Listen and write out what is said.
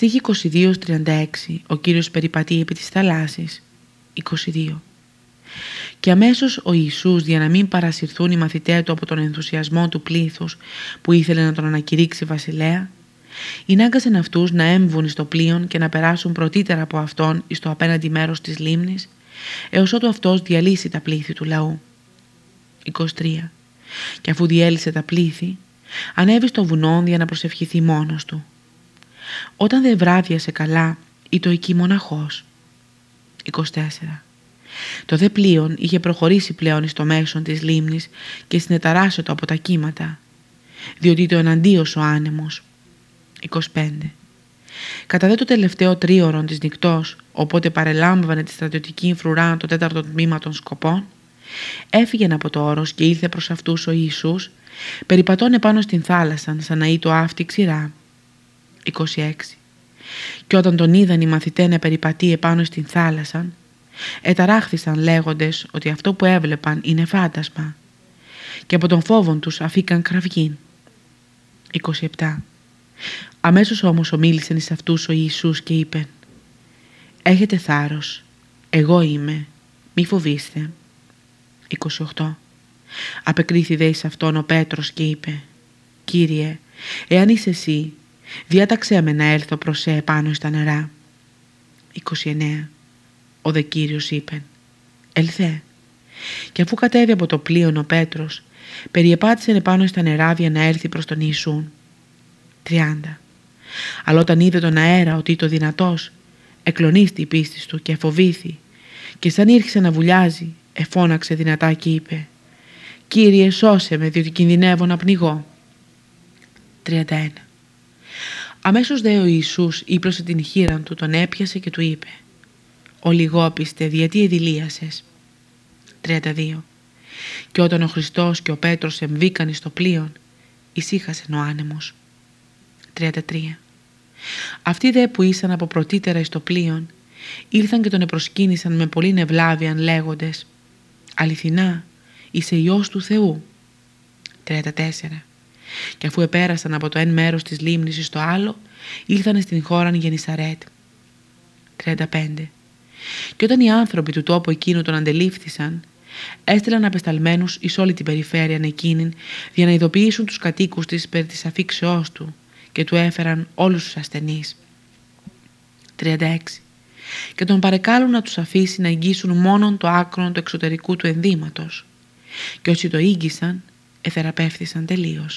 Στίχη 22-36 Ο Κύριος περιπατεί επί της θαλάσσης 22 και αμέσως ο Ιησούς για να μην παρασυρθούν οι μαθητές του από τον ενθουσιασμό του πλήθους που ήθελε να τον ανακηρύξει βασιλέα Ηνάγκασεν αυτούς να έμβουν στο πλοίο και να περάσουν πρωτύτερα από αυτόν στο απέναντι μέρος της λίμνης έως ότου αυτός διαλύσει τα πλήθη του λαού. 23. Και αφού διέλυσε τα πλήθη, ανέβη στο βουνό για να προσευχηθεί μόνος του. Όταν δεν βράδιασε καλά, ήταν εκεί μοναχός. 24. Το δε πλοίον είχε προχωρήσει πλέον στο μέσον της λίμνης και συνεταράσσε το από τα κύματα, διότι το εναντίος ο άνεμος. 25. Κατά δε το τελευταίο τρίωρο της νυχτός, οπότε παρελάμβανε τη στρατιωτική φρουρά το τέταρτο τμήμα των σκοπών, έφυγε από το όρος και ήρθε προς αυτούς ο Ιησούς, περιπατών επάνω στην θάλασσα σαν να ή το αυτή ξηρά. 26. Και όταν τον είδαν οι μαθητές να περιπατεί επάνω στην θάλασσα, εταράχθησαν λέγοντες ότι αυτό που έβλεπαν είναι φάντασμα και από τον φόβο τους αφήκαν κραυγήν. 27. Αμέσως όμως ομίλησαν εις αυτούς ο Ιησούς και είπε «Έχετε θάρρος, εγώ είμαι, μη φοβήστε». 28. Απεκρίθη δε εις αυτόν ο Πέτρος και είπε «Κύριε, εάν είσαι εσύ, διάταξέ με να έλθω προς σε επάνω στα νερά». 29. Ο δε Κύριος είπε «Ελθέ». Και αφού κατέβει από το πλοίο ο Πέτρος, περιεπάτησε επάνω στα νεράδια να έρθει προς τον Ιησούν. 30. Αλλά όταν είδε τον αέρα ότι το δυνατός, εκλονίστη η πίστη του και φοβήθη και σαν ήρθε να βουλιάζει, εφώναξε δυνατά και είπε «Κύριε σώσε με διότι κινδυνεύω να πνιγώ». 31. Αμέσως δε ο Ιησούς ύπλωσε την χείρα του, τον έπιασε και του είπε «Ο λιγόπιστε, γιατί εδηλίασες». 32. Και όταν ο Χριστός και ο Πέτρος εμβήκαν στο πλοίο, ησύχασε ο άνεμος. 33. Αυτοί δε που ήσαν από πρωτήτερα στο πλοίο, ήρθαν και τον επροσκύνησαν με πολύ νευλάβιαν λέγοντες «Αληθινά, είσαι Υιός του Θεού». 34. Και αφού επέρασαν από το ένα μέρος της λίμνης στο άλλο, ήλθαν στην χώρα Γενισαρέτ. 35. Και όταν οι άνθρωποι του τόπου εκείνου τον αντελήφθησαν, έστειλαν απεσταλμένους εις όλη την περιφέρεια εκείνη για να ειδοποιήσουν τους κατοίκους της περί της αφήξεώς του και του έφεραν όλους τους ασθενείς. 36. Και τον παρεκάλουν να τους αφήσει να εγγύσουν μόνον το άκρο του εξωτερικού του ενδύματος και όσοι το ήγγισαν εθεραπεύθησαν τελείως.